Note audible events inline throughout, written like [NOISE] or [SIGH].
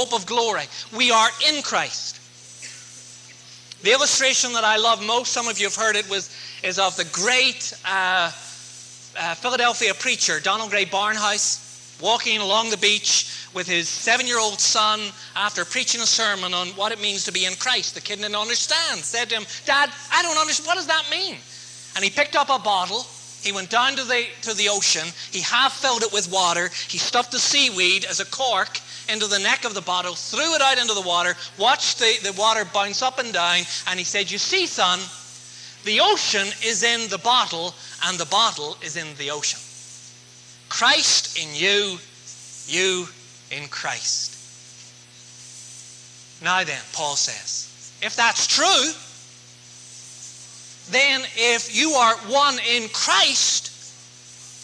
hope of glory. We are in Christ. The illustration that I love most, some of you have heard it, was, is of the great uh, uh, Philadelphia preacher, Donald Grey Barnhouse, walking along the beach with his seven year old son after preaching a sermon on what it means to be in Christ. The kid didn't understand. Said to him, Dad, I don't understand. What does that mean? And he picked up a bottle. He went down to the, to the ocean. He half filled it with water. He stuffed the seaweed as a cork into the neck of the bottle, threw it out into the water, watched the, the water bounce up and down, and he said, You see, son, the ocean is in the bottle, and the bottle is in the ocean. Christ in you, you in Christ. Now then, Paul says, if that's true, then if you are one in Christ,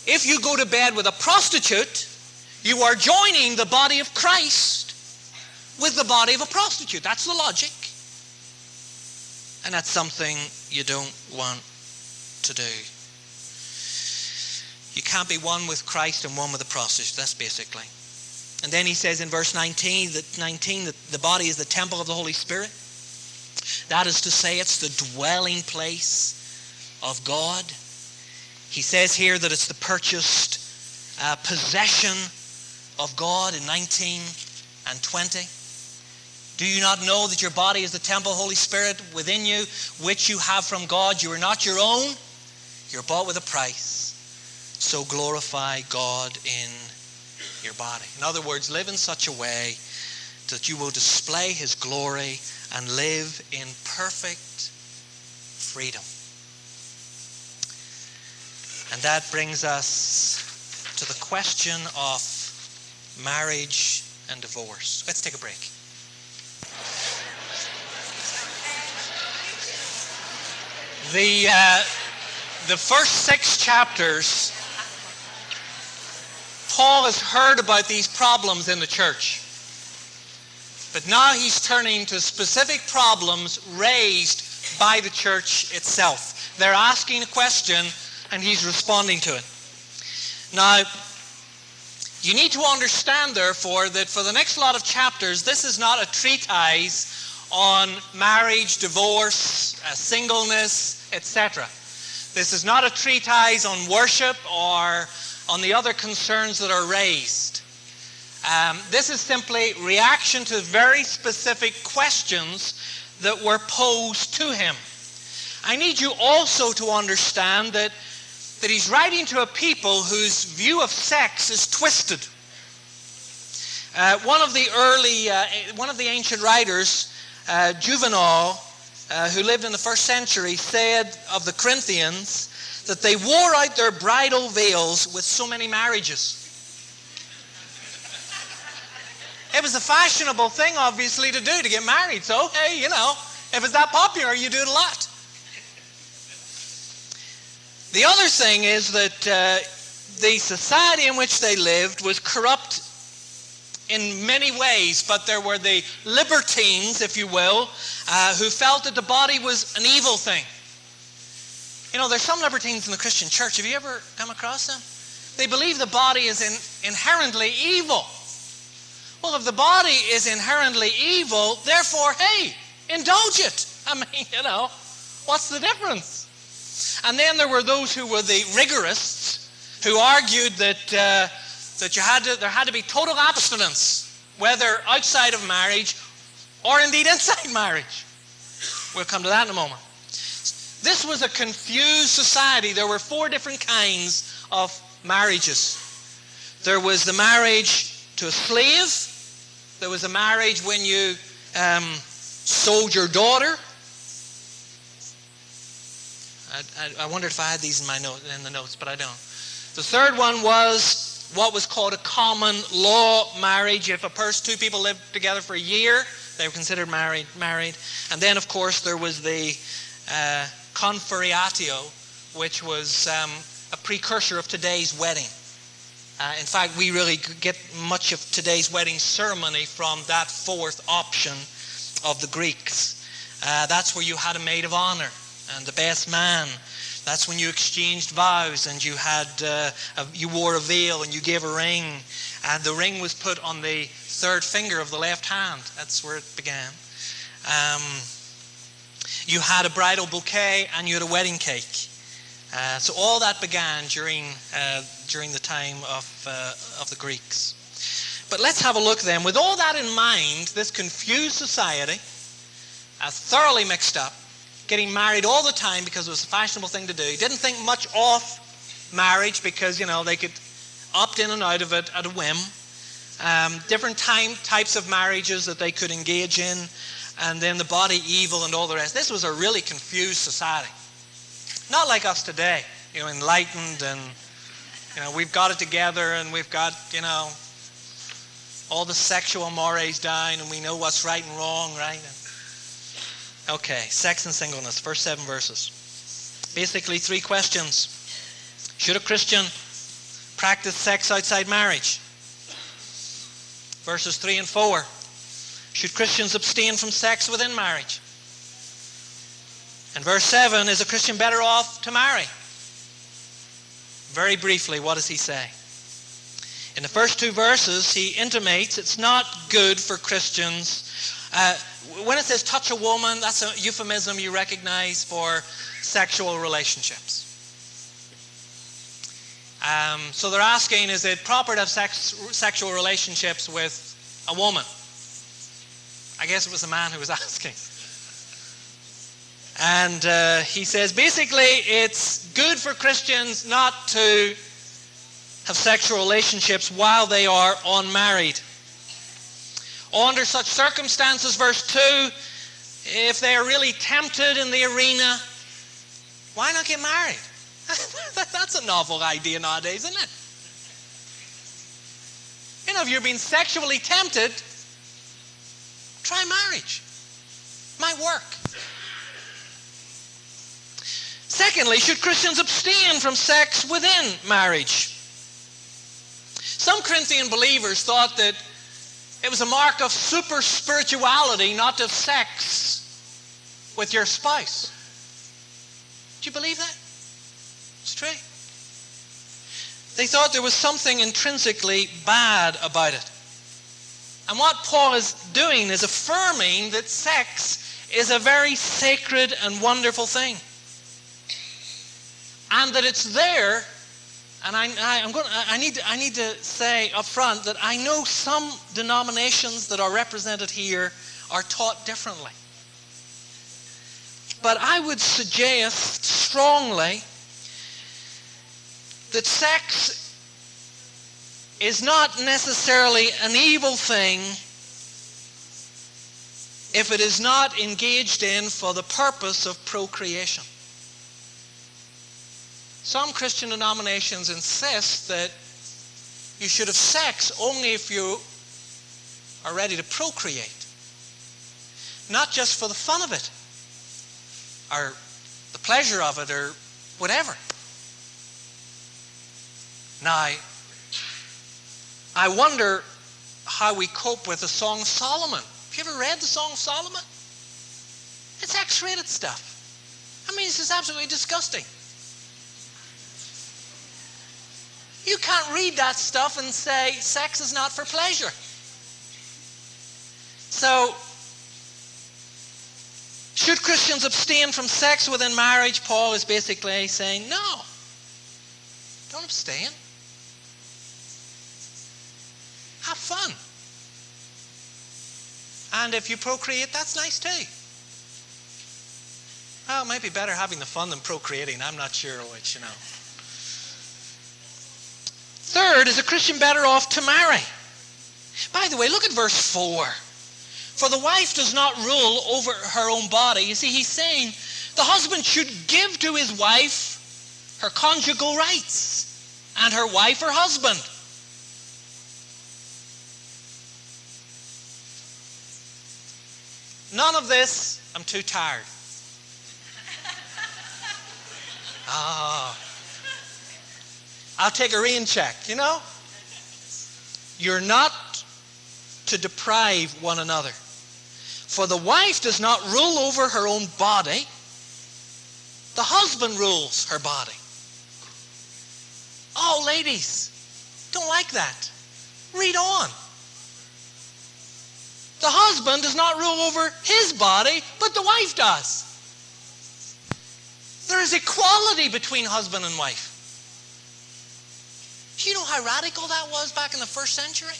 if you go to bed with a prostitute, you are joining the body of Christ with the body of a prostitute. That's the logic. And that's something you don't want to do. You can't be one with Christ and one with a prostitute. That's basically. And then he says in verse 19 that 19 that the body is the temple of the Holy Spirit. That is to say, it's the dwelling place of God. He says here that it's the purchased uh, possession of God in 19 and 20? Do you not know that your body is the temple of Holy Spirit within you, which you have from God? You are not your own. You're bought with a price. So glorify God in your body. In other words, live in such a way that you will display His glory and live in perfect freedom. And that brings us to the question of marriage and divorce. Let's take a break. The, uh, the first six chapters, Paul has heard about these problems in the church. But now he's turning to specific problems raised by the church itself. They're asking a question and he's responding to it. Now, you need to understand, therefore, that for the next lot of chapters, this is not a treatise on marriage, divorce, uh, singleness, etc. This is not a treatise on worship or on the other concerns that are raised. Um, this is simply reaction to very specific questions that were posed to him. I need you also to understand that that he's writing to a people whose view of sex is twisted. Uh, one of the early, uh, one of the ancient writers, uh, Juvenal, uh, who lived in the first century, said of the Corinthians that they wore out their bridal veils with so many marriages. It was a fashionable thing, obviously, to do to get married. So, hey, you know, if it's that popular, you do it a lot. The other thing is that uh, the society in which they lived was corrupt in many ways, but there were the libertines, if you will, uh, who felt that the body was an evil thing. You know, there's some libertines in the Christian church. Have you ever come across them? They believe the body is in, inherently evil. Well, if the body is inherently evil, therefore, hey, indulge it. [LAUGHS] I mean, you know, what's the difference? And then there were those who were the rigorists who argued that, uh, that you had to, there had to be total abstinence, whether outside of marriage or indeed [LAUGHS] inside marriage. We'll come to that in a moment. This was a confused society. There were four different kinds of marriages. There was the marriage to a slave. There was a marriage when you um, sold your daughter. I, I, wondered if I had these in my in the notes, but I don't. The third one was what was called a common law marriage. If a person, two people lived together for a year, they were considered married. Married, and then of course there was the uh, confarreatio, which was um, a precursor of today's wedding. Uh, in fact, we really get much of today's wedding ceremony from that fourth option of the Greeks. Uh, that's where you had a maid of honor and the best man. That's when you exchanged vows and you had uh, a, you wore a veil and you gave a ring. And the ring was put on the third finger of the left hand. That's where it began. Um, you had a bridal bouquet and you had a wedding cake. Uh, so all that began during, uh, during the time of, uh, of the Greeks. But let's have a look then. With all that in mind, this confused society, uh, thoroughly mixed up, getting married all the time because it was a fashionable thing to do, didn't think much of marriage because, you know, they could opt in and out of it at a whim. Um, different time, types of marriages that they could engage in, and then the body evil and all the rest. This was a really confused society. Not like us today, you know, enlightened and, you know, we've got it together and we've got, you know, all the sexual mores down and we know what's right and wrong, right? Okay, sex and singleness, first seven verses. Basically, three questions. Should a Christian practice sex outside marriage? Verses 3 and 4. Should Christians abstain from sex within marriage? And verse 7 is a Christian better off to marry? Very briefly, what does he say? In the first two verses, he intimates it's not good for Christians. Uh, when it says touch a woman, that's a euphemism you recognize for sexual relationships. Um, so they're asking, is it proper to have sex, sexual relationships with a woman? I guess it was a man who was [LAUGHS] asking. And uh, he says basically it's good for Christians not to have sexual relationships while they are unmarried. Under such circumstances, verse 2, if they are really tempted in the arena, why not get married? [LAUGHS] That's a novel idea nowadays, isn't it? You know, if you're being sexually tempted, try marriage. Might work. Secondly, should Christians abstain from sex within marriage? Some Corinthian believers thought that it was a mark of super spirituality not of sex with your spouse. Do you believe that? It's true. They thought there was something intrinsically bad about it. And what Paul is doing is affirming that sex is a very sacred and wonderful thing. And that it's there and I, I, going I, need I need to say up front that I know some denominations that are represented here are taught differently. But I would suggest strongly that sex is not necessarily an evil thing if it is not engaged in for the purpose of procreation. Some Christian denominations insist that you should have sex only if you are ready to procreate. Not just for the fun of it, or the pleasure of it, or whatever. Now, I wonder how we cope with the Song of Solomon. Have you ever read the Song of Solomon? It's X-rated stuff. I mean, this is absolutely disgusting. You can't read that stuff and say sex is not for pleasure. So, should Christians abstain from sex within marriage? Paul is basically saying, no. Don't abstain. Have fun. And if you procreate, that's nice too. Well, it might be better having the fun than procreating. I'm not sure which, you know. Third, is a Christian better off to marry? By the way, look at verse 4. For the wife does not rule over her own body. You see, he's saying the husband should give to his wife her conjugal rights and her wife her husband. None of this, I'm too tired. [LAUGHS] Ah. I'll take a rain check, you know? You're not to deprive one another. For the wife does not rule over her own body, the husband rules her body. Oh, ladies, don't like that. Read on. The husband does not rule over his body, but the wife does. There is equality between husband and wife. Do you know how radical that was back in the first century?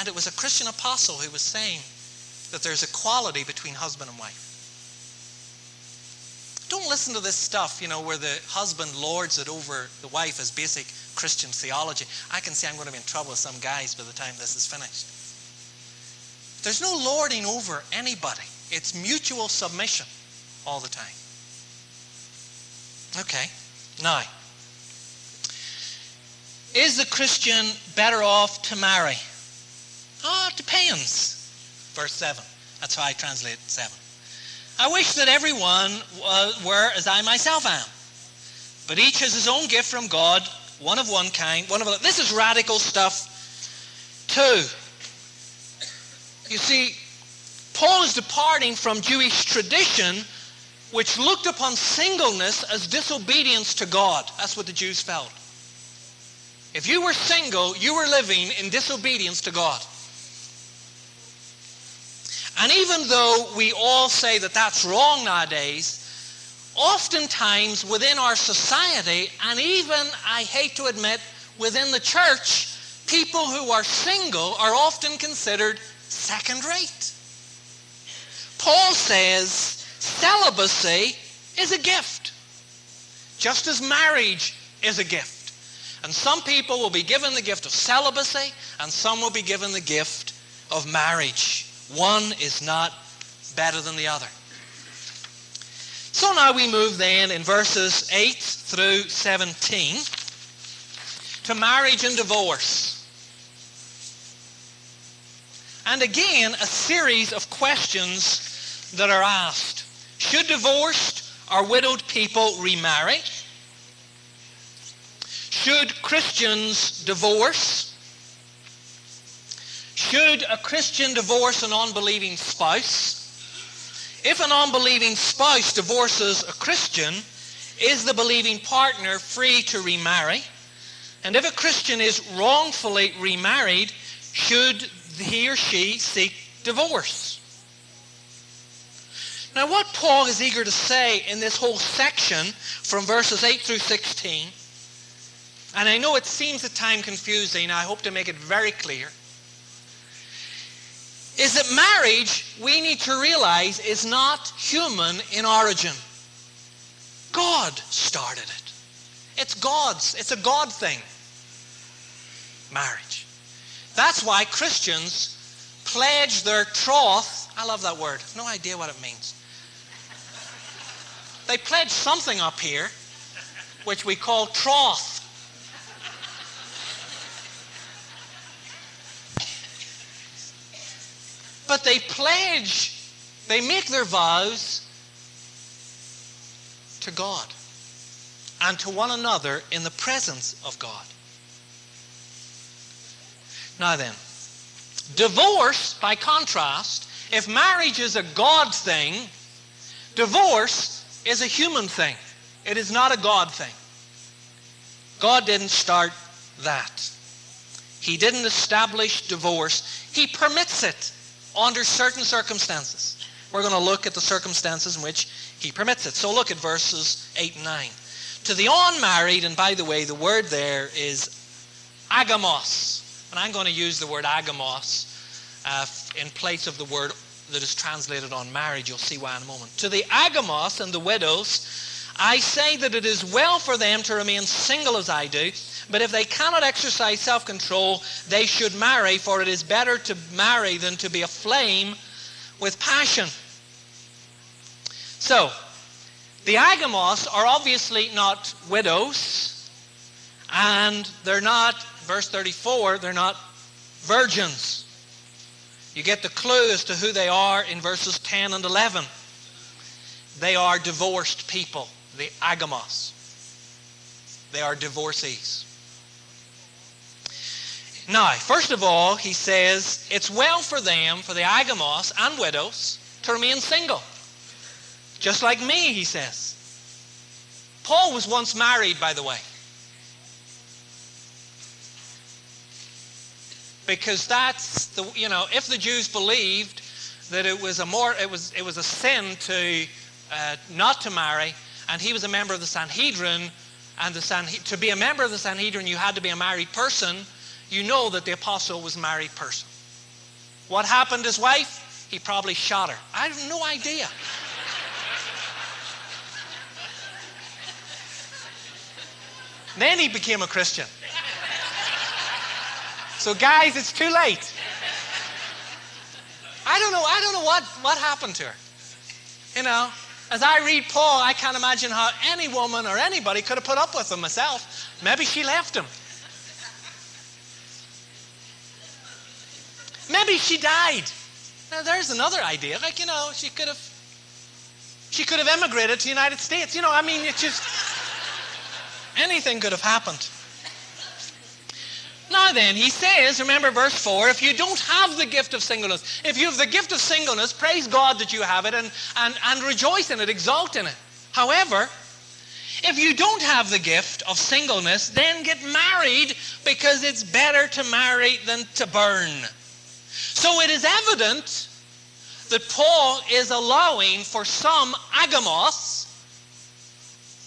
And it was a Christian apostle who was saying that there's equality between husband and wife. Don't listen to this stuff, you know, where the husband lords it over the wife as basic Christian theology. I can see I'm going to be in trouble with some guys by the time this is finished. There's no lording over anybody. It's mutual submission all the time. Okay, now, is the Christian better off to marry? Oh, it depends. Verse 7. That's how I translate 7. I wish that everyone were as I myself am. But each has his own gift from God, one of one kind, one of another. This is radical stuff, too. You see, Paul is departing from Jewish tradition, which looked upon singleness as disobedience to God. That's what the Jews felt. If you were single, you were living in disobedience to God. And even though we all say that that's wrong nowadays, oftentimes within our society, and even, I hate to admit, within the church, people who are single are often considered second rate. Paul says celibacy is a gift, just as marriage is a gift. And some people will be given the gift of celibacy, and some will be given the gift of marriage. One is not better than the other. So now we move then in verses 8 through 17 to marriage and divorce. And again, a series of questions that are asked. Should divorced or widowed people remarry? Should Christians divorce? Should a Christian divorce an unbelieving spouse? If an unbelieving spouse divorces a Christian, is the believing partner free to remarry? And if a Christian is wrongfully remarried, should he or she seek divorce? Now, what Paul is eager to say in this whole section from verses 8 through 16, and I know it seems at times confusing, I hope to make it very clear is that marriage, we need to realize, is not human in origin. God started it. It's God's. It's a God thing. Marriage. That's why Christians pledge their troth. I love that word. No idea what it means. They pledge something up here, which we call troth. But they pledge, they make their vows to God and to one another in the presence of God. Now then, divorce, by contrast, if marriage is a God thing, divorce is a human thing. It is not a God thing. God didn't start that. He didn't establish divorce. He permits it under certain circumstances. We're going to look at the circumstances in which he permits it. So look at verses 8 and 9. To the unmarried, and by the way, the word there is agamos. And I'm going to use the word agamos uh, in place of the word that is translated on marriage. You'll see why in a moment. To the agamos and the widows, I say that it is well for them to remain single as I do. But if they cannot exercise self control, they should marry, for it is better to marry than to be aflame with passion. So, the agamos are obviously not widows, and they're not, verse 34, they're not virgins. You get the clue as to who they are in verses 10 and 11. They are divorced people, the agamos. They are divorcees. Now, first of all, he says it's well for them, for the agamos and widows, to remain single. Just like me, he says. Paul was once married, by the way. because that's the you know if the Jews believed that it was a more it was it was a sin to uh, not to marry, and he was a member of the Sanhedrin, and the to be a member of the Sanhedrin you had to be a married person. You know that the apostle was a married person. What happened to his wife? He probably shot her. I have no idea. [LAUGHS] then he became a Christian. So, guys, it's too late. I don't know. I don't know what, what happened to her. You know, as I read Paul, I can't imagine how any woman or anybody could have put up with him myself. Maybe she left him. Maybe she died. Now there's another idea. Like, you know, she could have she could have emigrated to the United States. You know, I mean, it's just anything could have happened. Now then, he says, remember verse 4, if you don't have the gift of singleness, if you have the gift of singleness, praise God that you have it and, and, and rejoice in it, exalt in it. However, if you don't have the gift of singleness, then get married because it's better to marry than to burn. So it is evident that Paul is allowing for some agamos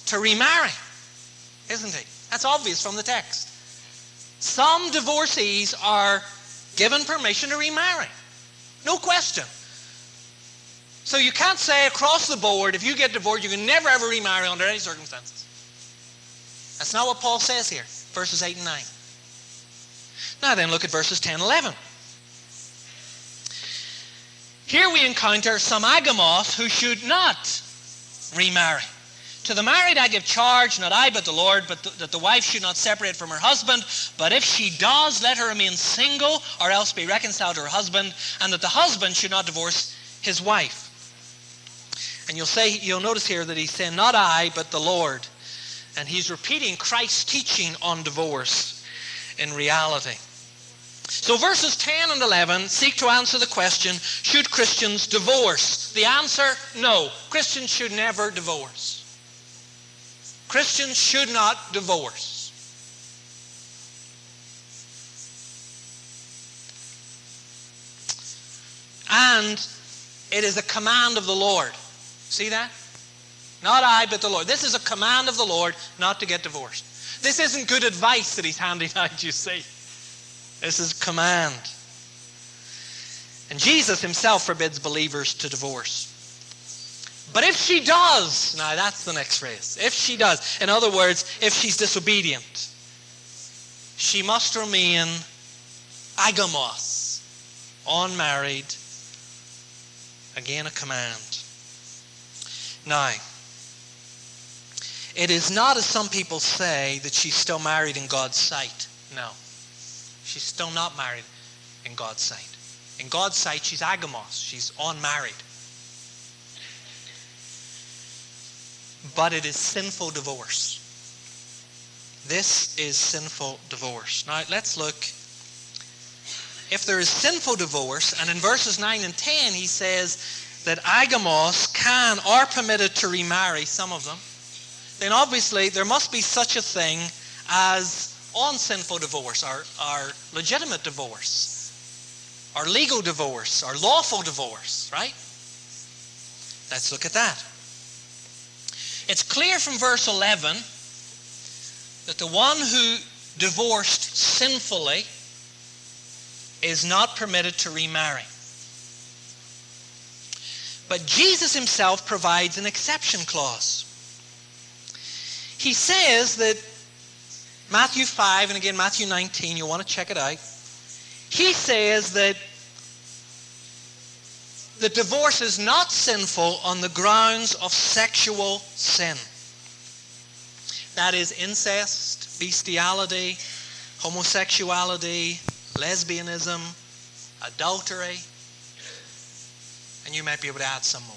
to remarry, isn't he? That's obvious from the text. Some divorcees are given permission to remarry. No question. So you can't say across the board, if you get divorced, you can never ever remarry under any circumstances. That's not what Paul says here, verses 8 and 9. Now then, look at verses 10 and 11. Here we encounter some agamos who should not remarry. To the married I give charge, not I, but the Lord, but th- that the wife should not separate from her husband. But if she does, let her remain single, or else be reconciled to her husband, and that the husband should not divorce his wife. And you'll say, you'll notice here that he's saying, not I, but the Lord. And he's repeating Christ's teaching on divorce in reality. So verses 10 and 11 seek to answer the question, should Christians divorce? The answer, no. Christians should never divorce. Christians should not divorce. And it is a command of the Lord. See that? Not I, but the Lord. This is a command of the Lord not to get divorced. This isn't good advice that he's handing out, you see. This is command. And Jesus himself forbids believers to divorce. But if she does, now that's the next phrase. If she does, in other words, if she's disobedient, she must remain agamos, unmarried. Again, a command. Now, it is not as some people say that she's still married in God's sight. No. She's still not married in God's sight. In God's sight, she's agamos. She's unmarried. But it is sinful divorce. This is sinful divorce. Now let's look. If there is sinful divorce, and in verses 9 and 10 he says that agamos can, are permitted to remarry some of them, then obviously there must be such a thing as unsinful divorce, or, or legitimate divorce, or legal divorce, or lawful divorce, right? Let's look at that. It's clear from verse 11 that the one who divorced sinfully is not permitted to remarry. But Jesus himself provides an exception clause. He says that Matthew 5 and again Matthew 19, you want to check it out. He says that that divorce is not sinful on the grounds of sexual sin. That is incest, bestiality, homosexuality, lesbianism, adultery, and you might be able to add some more.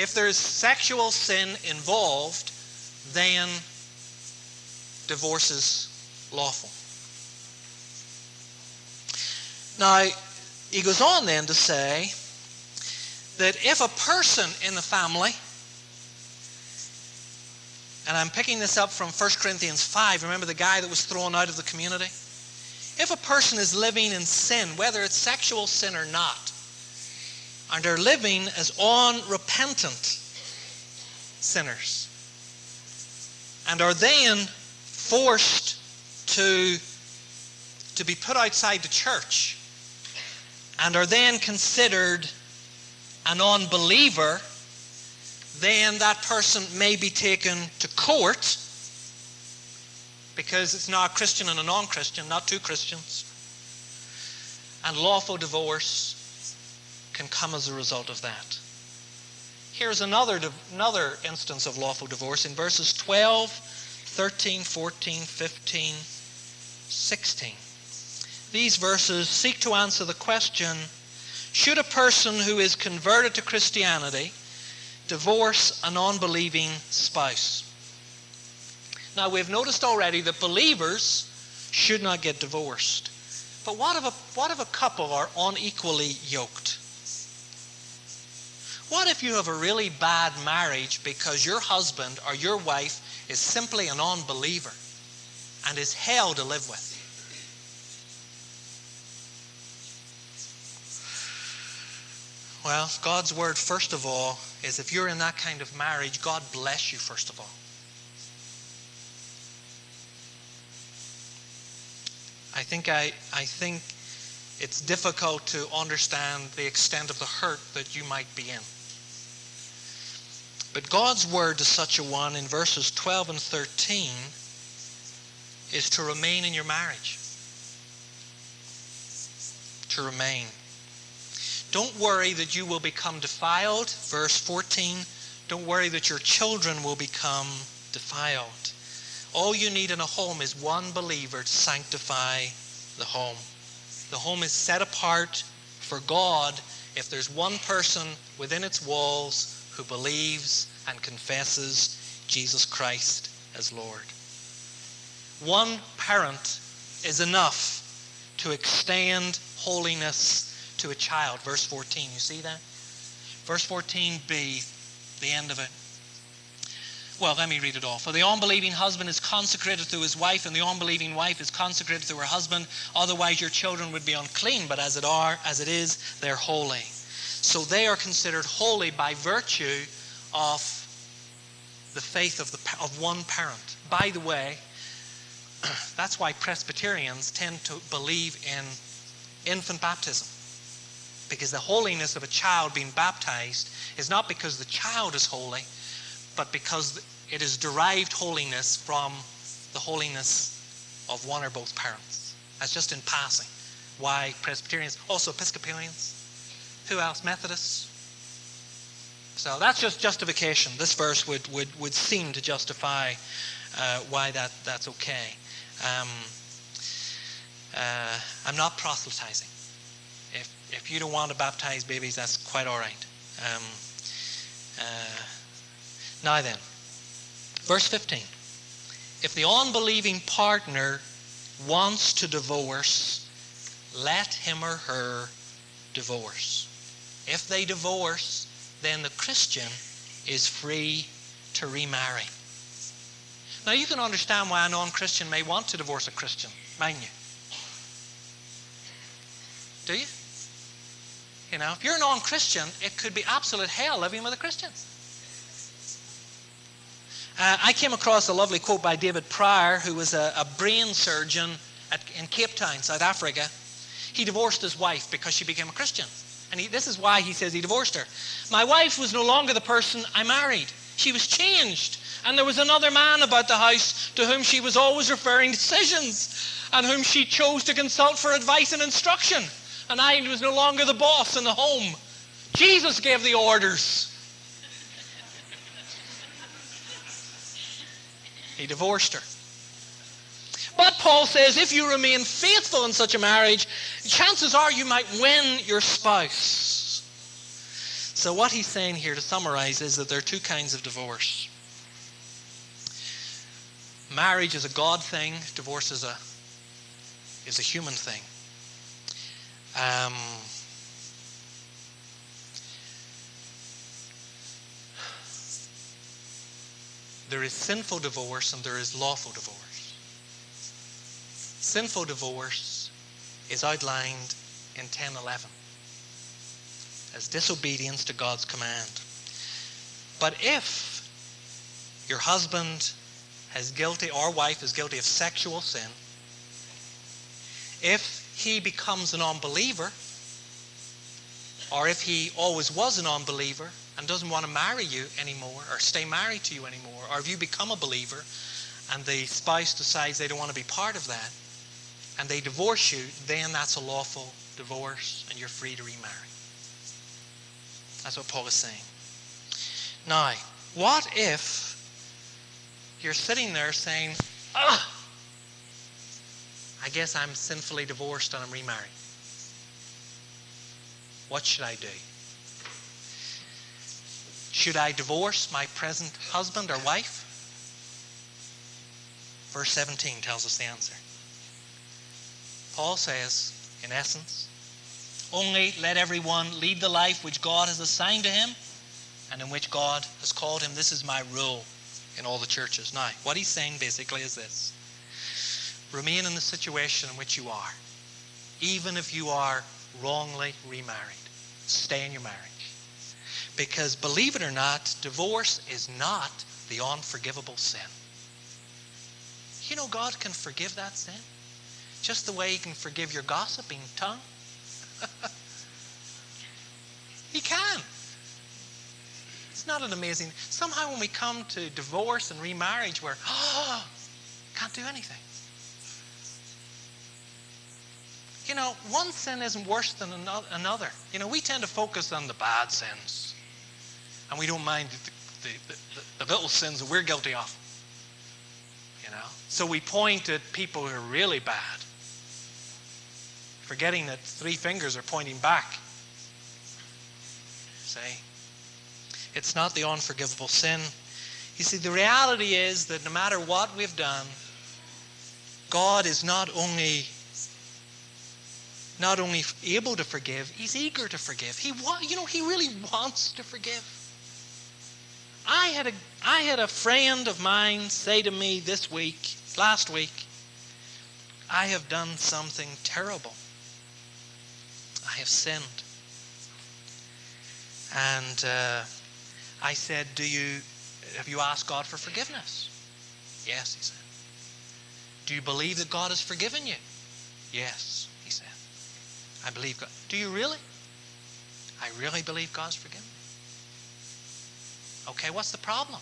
If there's sexual sin involved, then divorce is lawful. Now, he goes on then to say that if a person in the family, and I'm picking this up from 1 Corinthians 5, remember the guy that was thrown out of the community? If a person is living in sin, whether it's sexual sin or not, and they're living as unrepentant sinners, and are then forced to, to be put outside the church, and are then considered an unbeliever, then that person may be taken to court because it's now a Christian and a non Christian, not two Christians. And lawful divorce can come as a result of that. Here's another, another instance of lawful divorce in verses 12, 13, 14, 15, 16. These verses seek to answer the question should a person who is converted to Christianity divorce a non believing spouse? Now, we've noticed already that believers should not get divorced. But what if a, what if a couple are unequally yoked? What if you have a really bad marriage because your husband or your wife is simply an unbeliever and is hell to live with? Well, God's word, first of all, is if you're in that kind of marriage, God bless you, first of all. I think I, I think it's difficult to understand the extent of the hurt that you might be in. But God's word to such a one in verses 12 and 13 is to remain in your marriage. To remain. Don't worry that you will become defiled. Verse 14. Don't worry that your children will become defiled. All you need in a home is one believer to sanctify the home. The home is set apart for God if there's one person within its walls who believes and confesses Jesus Christ as Lord. One parent is enough to extend holiness to a child. Verse 14, you see that? Verse 14b, the end of it. Well, let me read it all. For the unbelieving husband is consecrated to his wife, and the unbelieving wife is consecrated to her husband. Otherwise, your children would be unclean, but as it are, as it is, they're holy. So they are considered holy by virtue of the faith of, the, of one parent. By the way, [CLEARS THROAT] that's why Presbyterians tend to believe in infant baptism. Because the holiness of a child being baptized is not because the child is holy, but because it is derived holiness from the holiness of one or both parents. That's just in passing. Why Presbyterians, also Episcopalians. Who else? Methodists. So that's just justification. This verse would, would, would seem to justify uh, why that, that's okay. Um, uh, I'm not proselytizing. If, you don't want to baptize babies, that's quite all right. Um, uh, now then, verse 15. If the unbelieving partner wants to divorce, let him or her divorce. If they divorce, then the Christian is free to remarry. Now, you can understand why a non Christian may want to divorce a Christian, mind you. Do you? You know, if you're a non Christian, it could be absolute hell living with a Christian. Uh, I came across a lovely quote by David Pryor, who was a, a brain surgeon at, in Cape Town, South Africa. He divorced his wife because she became a Christian. And he, this is why he says he divorced her. My wife was no longer the person I married. She was changed. And there was another man about the house to whom she was always referring decisions and whom she chose to consult for advice and instruction. And I was no longer the boss in the home. Jesus gave the orders. He divorced her. But Paul says if you remain faithful in such a marriage, chances are you might win your spouse. So, what he's saying here to summarize is that there are two kinds of divorce. Marriage is a God thing, divorce is a, is a human thing. Um, There is sinful divorce and there is lawful divorce. Sinful divorce is outlined in 10:11 as disobedience to God's command. But if your husband is guilty or wife is guilty of sexual sin, if he becomes an unbeliever, or if he always was an unbeliever and doesn't want to marry you anymore or stay married to you anymore, or if you become a believer and the spouse decides they don't want to be part of that and they divorce you, then that's a lawful divorce and you're free to remarry. That's what Paul is saying. Now, what if you're sitting there saying, ah, I guess I'm sinfully divorced and I'm remarried. What should I do? Should I divorce my present husband or wife? Verse 17 tells us the answer. Paul says, in essence, only let everyone lead the life which God has assigned to him and in which God has called him. This is my rule in all the churches. Now, what he's saying basically is this remain in the situation in which you are, even if you are wrongly remarried. Stay in your marriage. Because believe it or not, divorce is not the unforgivable sin. You know, God can forgive that sin just the way He can forgive your gossiping tongue. [LAUGHS] he can. It's not an amazing. Somehow, when we come to divorce and remarriage, we're, [GASPS] oh, can't do anything. You know, one sin isn't worse than another. You know, we tend to focus on the bad sins, and we don't mind the, the, the, the little sins that we're guilty of. You know, so we point at people who are really bad, forgetting that three fingers are pointing back. Say, it's not the unforgivable sin. You see, the reality is that no matter what we've done, God is not only not only able to forgive, he's eager to forgive. He wa- you know, he really wants to forgive. I had a I had a friend of mine say to me this week, last week, I have done something terrible. I have sinned. And uh, I said, "Do you have you asked God for forgiveness?" Yes, he said. Do you believe that God has forgiven you? Yes. I believe God. Do you really? I really believe God's forgiven. Me. Okay, what's the problem?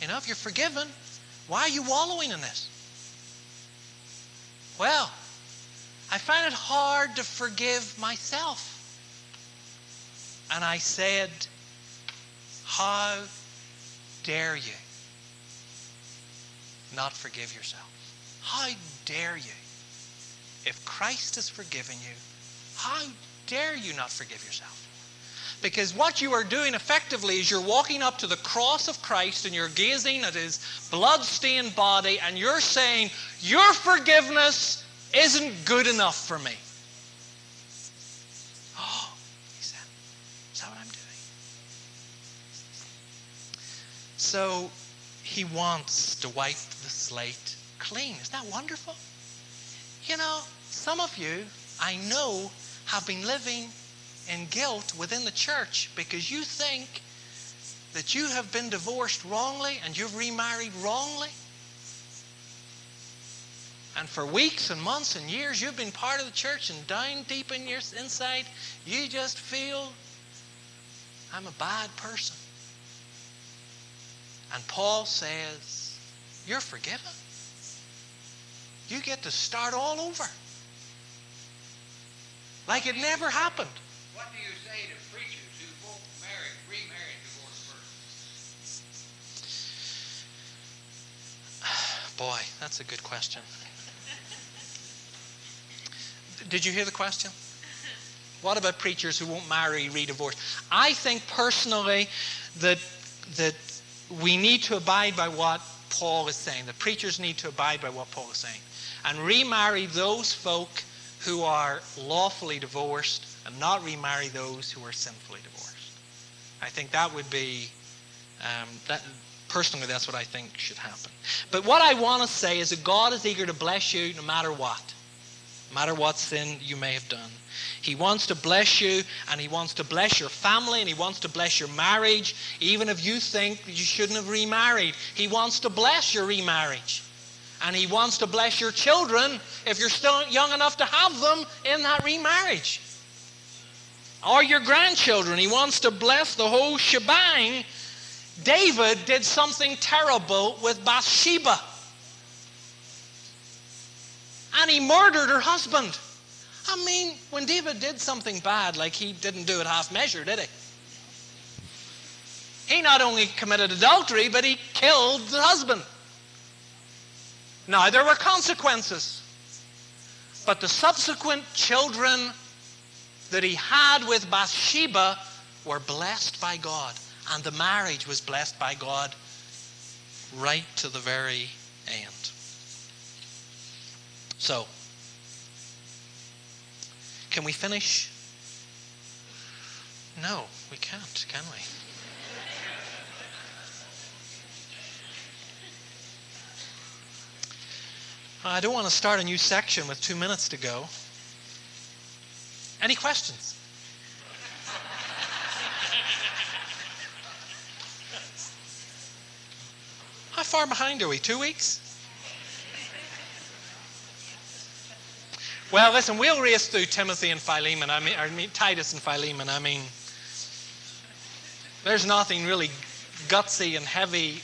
You know, if you're forgiven, why are you wallowing in this? Well, I find it hard to forgive myself. And I said, How dare you not forgive yourself? How dare you? If Christ has forgiven you, how dare you not forgive yourself? Because what you are doing effectively is you're walking up to the cross of Christ and you're gazing at his blood-stained body and you're saying, Your forgiveness isn't good enough for me. Oh, [GASPS] he said, Is that what I'm doing? So he wants to wipe the slate clean. Isn't that wonderful? You know, some of you, I know, have been living in guilt within the church because you think that you have been divorced wrongly and you've remarried wrongly. And for weeks and months and years, you've been part of the church and down deep in your inside, you just feel, I'm a bad person. And Paul says, You're forgiven. You get to start all over. Like it never happened. What do you say to preachers who won't marry, remarry, divorce first? [SIGHS] Boy, that's a good question. Did you hear the question? What about preachers who won't marry, re-divorce? I think personally that that we need to abide by what Paul is saying. The preachers need to abide by what Paul is saying and remarry those folk who are lawfully divorced and not remarry those who are sinfully divorced. I think that would be, um, that, personally, that's what I think should happen. But what I want to say is that God is eager to bless you no matter what. no matter what sin you may have done. He wants to bless you, and He wants to bless your family, and He wants to bless your marriage, even if you think you shouldn't have remarried. He wants to bless your remarriage. And He wants to bless your children if you're still young enough to have them in that remarriage. Or your grandchildren. He wants to bless the whole shebang. David did something terrible with Bathsheba. And he murdered her husband. I mean, when David did something bad, like he didn't do it half measure, did he? He not only committed adultery, but he killed the husband. Now, there were consequences. But the subsequent children that he had with Bathsheba were blessed by God. And the marriage was blessed by God right to the very end. So, can we finish? No, we can't, can we? I don't want to start a new section with two minutes to go. Any questions? How far behind are we? Two weeks? Well, listen, we'll race through Timothy and Philemon. I mean, I mean Titus and Philemon. I mean, there's nothing really gutsy and heavy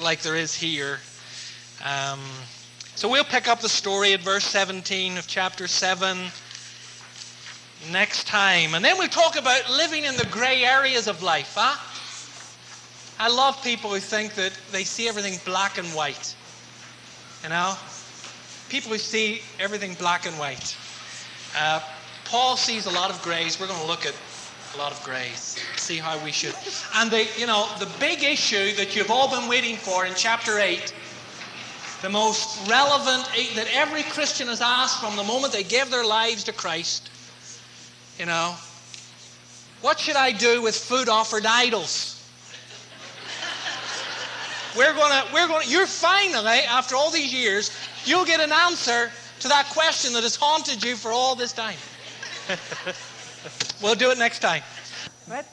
like there is here. Um, so we'll pick up the story at verse 17 of chapter 7 next time. And then we'll talk about living in the gray areas of life. Huh? I love people who think that they see everything black and white. You know? people who see everything black and white. Uh, Paul sees a lot of grays. We're going to look at a lot of grays, see how we should. And the, you know, the big issue that you've all been waiting for in chapter 8, the most relevant eh, that every Christian has asked from the moment they gave their lives to Christ, you know, what should I do with food offered idols? We're gonna, we're gonna, you're finally, after all these years, you'll get an answer to that question that has haunted you for all this time. [LAUGHS] we'll do it next time. Right?